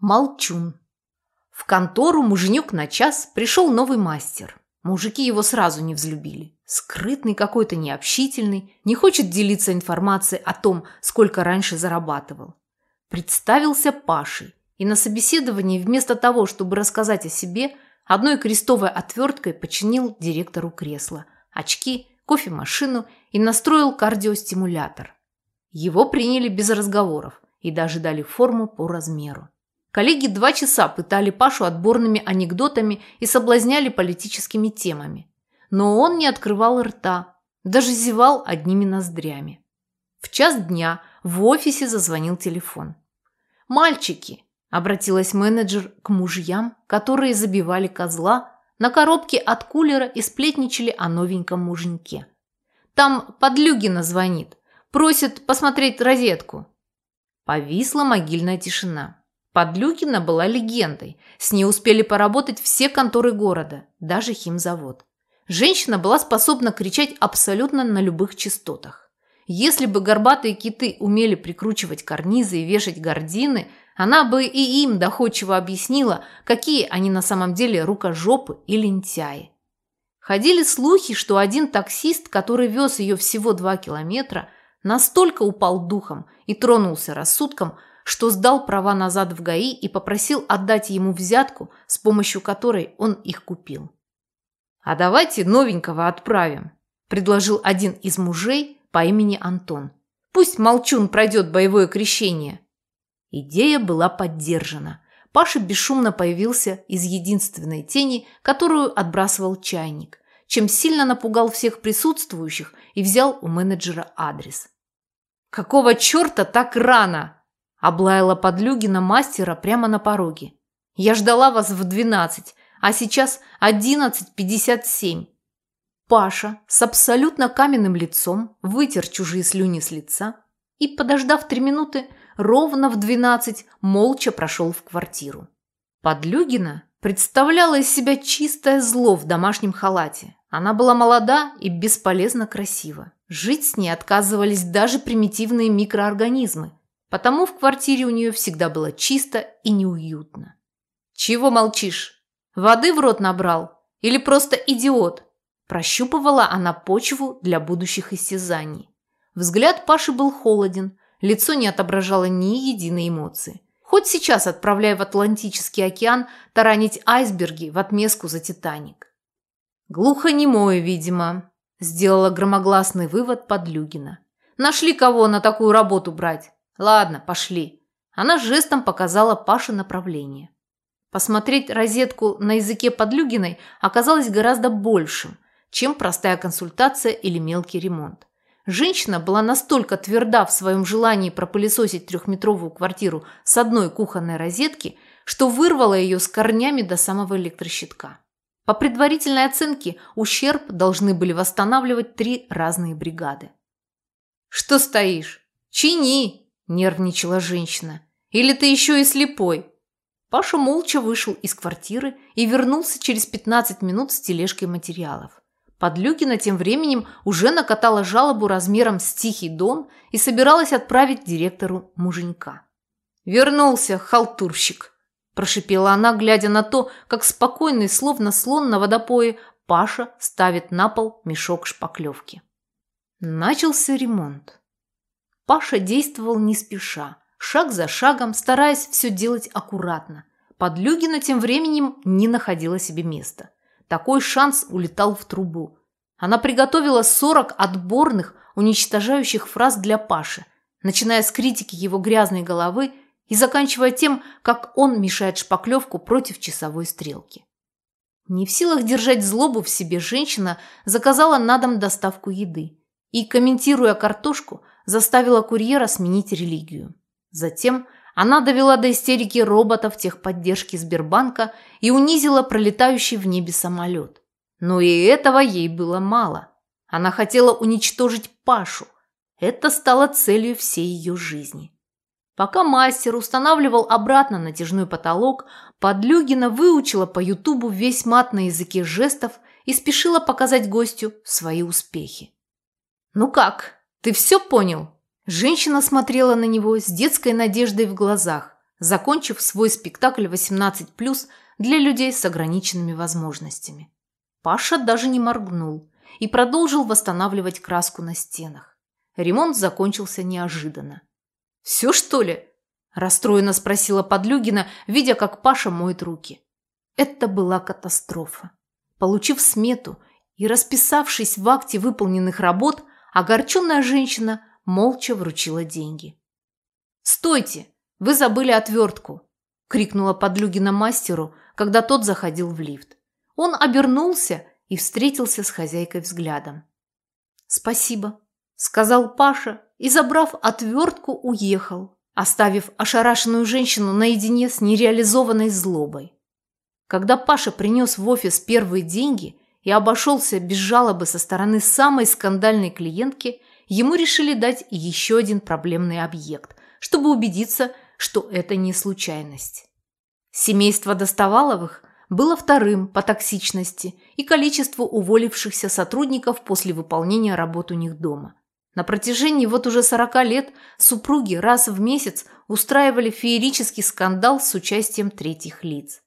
Молчун. В контору муженек на час пришел новый мастер. Мужики его сразу не взлюбили. Скрытный какой-то, необщительный, не хочет делиться информацией о том, сколько раньше зарабатывал. Представился Пашей, и на собеседовании вместо того, чтобы рассказать о себе, одной крестовой отверткой починил директору кресло, очки, кофемашину и настроил кардиостимулятор. Его приняли без разговоров и даже дали форму по размеру. Коллеги два часа пытали Пашу отборными анекдотами и соблазняли политическими темами. Но он не открывал рта, даже зевал одними ноздрями. В час дня в офисе зазвонил телефон. «Мальчики!» – обратилась менеджер к мужьям, которые забивали козла на коробке от кулера и сплетничали о новеньком муженьке. «Там Подлюгина звонит, просит посмотреть розетку». Повисла могильная тишина. Подлюкина была легендой. С ней успели поработать все конторы города, даже химзавод. Женщина была способна кричать абсолютно на любых частотах. Если бы горбатые киты умели прикручивать карнизы и вешать гардины, она бы и им доходчиво объяснила, какие они на самом деле рукожопы и лентяи. Ходили слухи, что один таксист, который вез ее всего два километра, настолько упал духом и тронулся рассудком, что сдал права назад в ГАИ и попросил отдать ему взятку, с помощью которой он их купил. «А давайте новенького отправим», – предложил один из мужей по имени Антон. «Пусть Молчун пройдет боевое крещение». Идея была поддержана. Паша бесшумно появился из единственной тени, которую отбрасывал чайник, чем сильно напугал всех присутствующих и взял у менеджера адрес. «Какого черта так рано?» Облаяла подлюгина мастера прямо на пороге. «Я ждала вас в двенадцать, а сейчас одиннадцать пятьдесят семь». Паша с абсолютно каменным лицом вытер чужие слюни с лица и, подождав три минуты, ровно в двенадцать молча прошел в квартиру. Подлюгина представляла из себя чистое зло в домашнем халате. Она была молода и бесполезно красива. Жить с ней отказывались даже примитивные микроорганизмы – Потому в квартире у нее всегда было чисто и неуютно. «Чего молчишь? Воды в рот набрал? Или просто идиот?» Прощупывала она почву для будущих истязаний. Взгляд Паши был холоден, лицо не отображало ни единой эмоции. Хоть сейчас отправляй в Атлантический океан таранить айсберги в отместку за «Титаник». «Глухонемое, видимо», – сделала громогласный вывод Подлюгина. «Нашли кого на такую работу брать? Ладно, пошли. Она жестом показала Паше направление. Посмотреть розетку на языке Подлюгиной оказалось гораздо большим, чем простая консультация или мелкий ремонт. Женщина была настолько тверда в своем желании пропылесосить трехметровую квартиру с одной кухонной розетки, что вырвала ее с корнями до самого электрощитка. По предварительной оценке, ущерб должны были восстанавливать три разные бригады. «Что стоишь? Чини!» Нервничала женщина. «Или ты еще и слепой?» Паша молча вышел из квартиры и вернулся через 15 минут с тележкой материалов. Подлюкина тем временем уже накатала жалобу размером с тихий дом и собиралась отправить директору муженька. «Вернулся, халтурщик!» – прошипела она, глядя на то, как спокойный, словно слон на водопое, Паша ставит на пол мешок шпаклевки. Начался ремонт. Паша действовал не спеша, шаг за шагом, стараясь все делать аккуратно. Подлюгина тем временем не находила себе места. Такой шанс улетал в трубу. Она приготовила 40 отборных, уничтожающих фраз для Паши, начиная с критики его грязной головы и заканчивая тем, как он мешает шпаклевку против часовой стрелки. Не в силах держать злобу в себе, женщина заказала на дом доставку еды и, комментируя картошку, заставила курьера сменить религию. Затем она довела до истерики роботов техподдержки Сбербанка и унизила пролетающий в небе самолет. Но и этого ей было мало. Она хотела уничтожить Пашу. Это стало целью всей ее жизни. Пока мастер устанавливал обратно натяжной потолок, Подлюгина выучила по Ютубу весь мат на языке жестов и спешила показать гостю свои успехи. «Ну как, ты все понял?» Женщина смотрела на него с детской надеждой в глазах, закончив свой спектакль 18+, для людей с ограниченными возможностями. Паша даже не моргнул и продолжил восстанавливать краску на стенах. Ремонт закончился неожиданно. «Все, что ли?» – расстроенно спросила Подлюгина, видя, как Паша моет руки. Это была катастрофа. Получив смету и расписавшись в акте выполненных работ, огорченная женщина молча вручила деньги. «Стойте! Вы забыли отвертку!» – крикнула Подлюгина мастеру, когда тот заходил в лифт. Он обернулся и встретился с хозяйкой взглядом. «Спасибо», – сказал Паша и, забрав отвертку, уехал, оставив ошарашенную женщину наедине с нереализованной злобой. Когда Паша принес в офис первые деньги и обошелся без жалобы со стороны самой скандальной клиентки, ему решили дать еще один проблемный объект, чтобы убедиться, что это не случайность. Семейство Достоваловых было вторым по токсичности и количеству уволившихся сотрудников после выполнения работ у них дома. На протяжении вот уже 40 лет супруги раз в месяц устраивали феерический скандал с участием третьих лиц.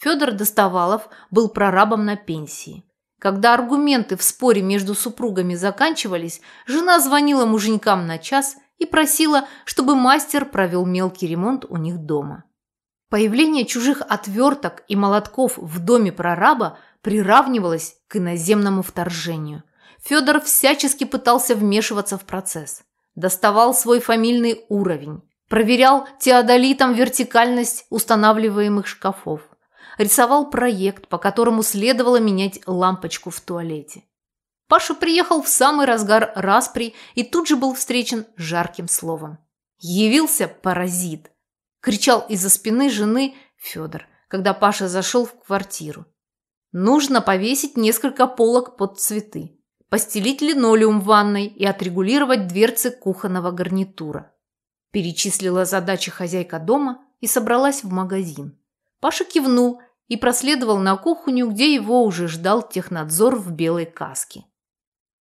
Федор Достовалов был прорабом на пенсии. Когда аргументы в споре между супругами заканчивались, жена звонила муженькам на час и просила, чтобы мастер провел мелкий ремонт у них дома. Появление чужих отверток и молотков в доме прораба приравнивалось к иноземному вторжению. Федор всячески пытался вмешиваться в процесс. Доставал свой фамильный уровень. Проверял теодолитом вертикальность устанавливаемых шкафов. Рисовал проект, по которому следовало менять лампочку в туалете. Паша приехал в самый разгар распри и тут же был встречен жарким словом. Явился паразит кричал из-за спины жены Федор, когда Паша зашел в квартиру. Нужно повесить несколько полок под цветы, постелить линолеум в ванной и отрегулировать дверцы кухонного гарнитура. Перечислила задачи хозяйка дома и собралась в магазин. Паша кивнул и проследовал на кухню, где его уже ждал технадзор в белой каске.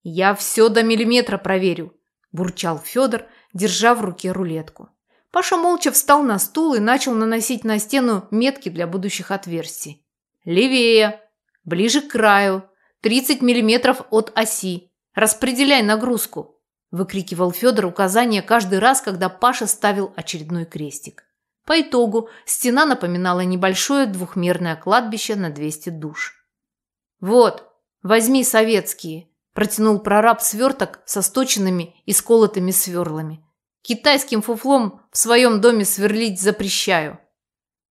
«Я все до миллиметра проверю», – бурчал Федор, держа в руке рулетку. Паша молча встал на стул и начал наносить на стену метки для будущих отверстий. «Левее! Ближе к краю! 30 миллиметров от оси! Распределяй нагрузку!» выкрикивал Федор указания каждый раз, когда Паша ставил очередной крестик. По итогу стена напоминала небольшое двухмерное кладбище на 200 душ. «Вот, возьми советские!» – протянул прораб сверток со сточенными и сколотыми сверлами – Китайским фуфлом в своем доме сверлить запрещаю».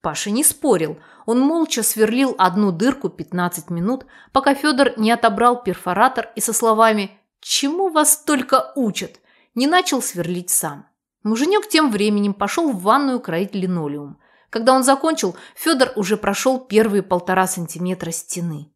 Паша не спорил. Он молча сверлил одну дырку 15 минут, пока Федор не отобрал перфоратор и со словами «Чему вас только учат?» не начал сверлить сам. Муженек тем временем пошел в ванную кроить линолеум. Когда он закончил, Федор уже прошел первые полтора сантиметра стены.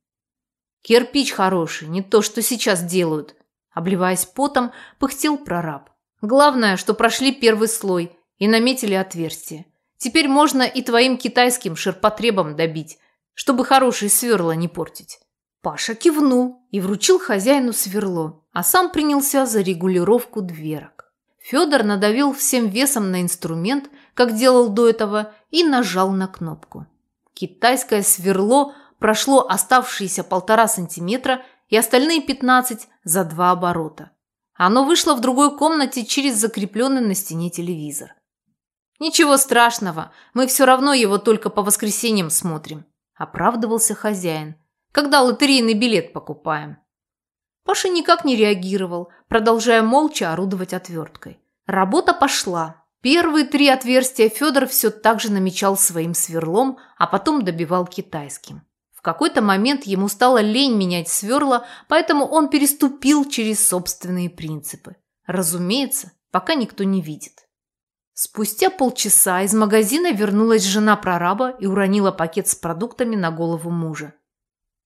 «Кирпич хороший, не то, что сейчас делают», – обливаясь потом, пыхтел прораб. Главное, что прошли первый слой и наметили отверстие. Теперь можно и твоим китайским ширпотребом добить, чтобы хорошие сверла не портить. Паша кивнул и вручил хозяину сверло, а сам принялся за регулировку дверок. Федор надавил всем весом на инструмент, как делал до этого, и нажал на кнопку. Китайское сверло прошло оставшиеся полтора сантиметра и остальные пятнадцать за два оборота. Оно вышло в другой комнате через закрепленный на стене телевизор. «Ничего страшного, мы все равно его только по воскресеньям смотрим», – оправдывался хозяин. «Когда лотерейный билет покупаем». Паша никак не реагировал, продолжая молча орудовать отверткой. Работа пошла. Первые три отверстия Федор все так же намечал своим сверлом, а потом добивал китайским какой-то момент ему стало лень менять сверла, поэтому он переступил через собственные принципы. Разумеется, пока никто не видит. Спустя полчаса из магазина вернулась жена прораба и уронила пакет с продуктами на голову мужа.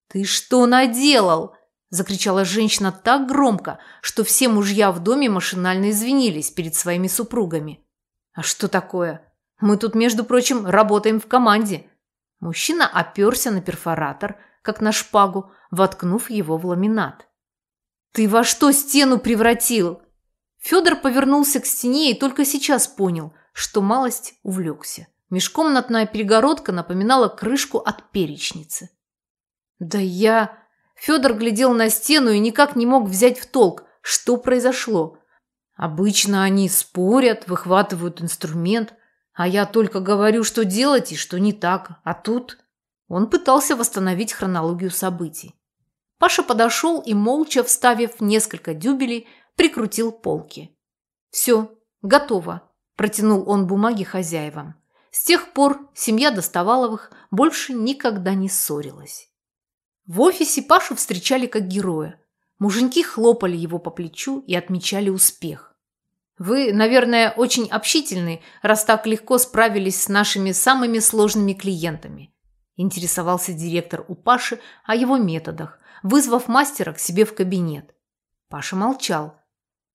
«Ты что наделал?» – закричала женщина так громко, что все мужья в доме машинально извинились перед своими супругами. «А что такое? Мы тут, между прочим, работаем в команде. Мужчина оперся на перфоратор, как на шпагу, воткнув его в ламинат. «Ты во что стену превратил?» Федор повернулся к стене и только сейчас понял, что малость увлекся. Межкомнатная перегородка напоминала крышку от перечницы. Да я... Федор глядел на стену и никак не мог взять в толк, что произошло. Обычно они спорят, выхватывают инструмент, а я только говорю, что делать и что не так. А тут он пытался восстановить хронологию событий. Паша подошел и, молча вставив несколько дюбелей, прикрутил полки. «Все, готово», – протянул он бумаги хозяевам. С тех пор семья Доставаловых больше никогда не ссорилась. В офисе Пашу встречали как героя. Муженьки хлопали его по плечу и отмечали успех. «Вы, наверное, очень общительны, раз так легко справились с нашими самыми сложными клиентами», интересовался директор у Паши о его методах, вызвав мастера к себе в кабинет. Паша молчал.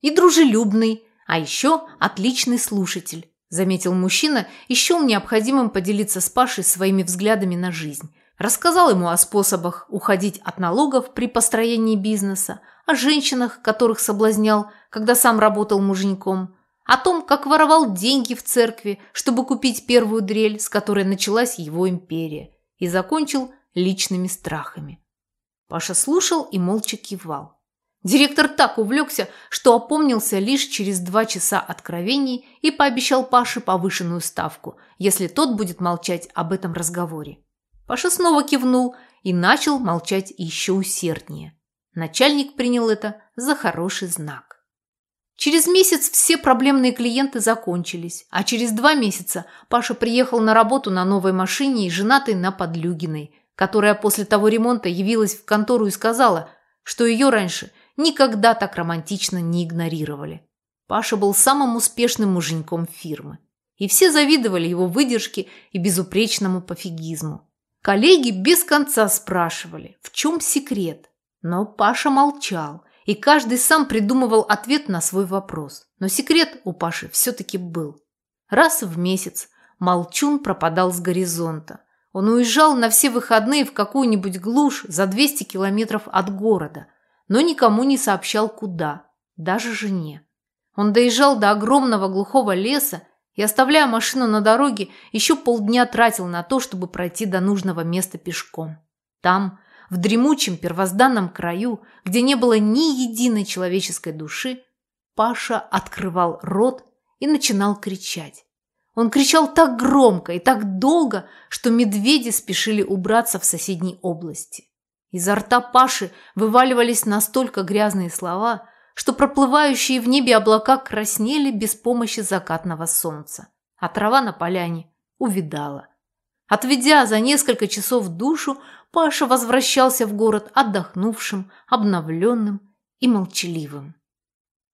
«И дружелюбный, а еще отличный слушатель», заметил мужчина счел необходимым поделиться с Пашей своими взглядами на жизнь. Рассказал ему о способах уходить от налогов при построении бизнеса, о женщинах, которых соблазнял, когда сам работал муженьком, о том, как воровал деньги в церкви, чтобы купить первую дрель, с которой началась его империя, и закончил личными страхами. Паша слушал и молча кивал. Директор так увлекся, что опомнился лишь через два часа откровений и пообещал Паше повышенную ставку, если тот будет молчать об этом разговоре. Паша снова кивнул и начал молчать еще усерднее. Начальник принял это за хороший знак. Через месяц все проблемные клиенты закончились, а через два месяца Паша приехал на работу на новой машине и женатый на Подлюгиной – которая после того ремонта явилась в контору и сказала, что ее раньше никогда так романтично не игнорировали. Паша был самым успешным муженьком фирмы. И все завидовали его выдержке и безупречному пофигизму. Коллеги без конца спрашивали, в чем секрет. Но Паша молчал, и каждый сам придумывал ответ на свой вопрос. Но секрет у Паши все-таки был. Раз в месяц Молчун пропадал с горизонта – он уезжал на все выходные в какую-нибудь глушь за 200 километров от города, но никому не сообщал куда, даже жене. Он доезжал до огромного глухого леса и, оставляя машину на дороге, еще полдня тратил на то, чтобы пройти до нужного места пешком. Там, в дремучем первозданном краю, где не было ни единой человеческой души, Паша открывал рот и начинал кричать. Он кричал так громко и так долго, что медведи спешили убраться в соседней области. Изо рта Паши вываливались настолько грязные слова, что проплывающие в небе облака краснели без помощи закатного солнца, а трава на поляне увидала. Отведя за несколько часов душу, Паша возвращался в город отдохнувшим, обновленным и молчаливым.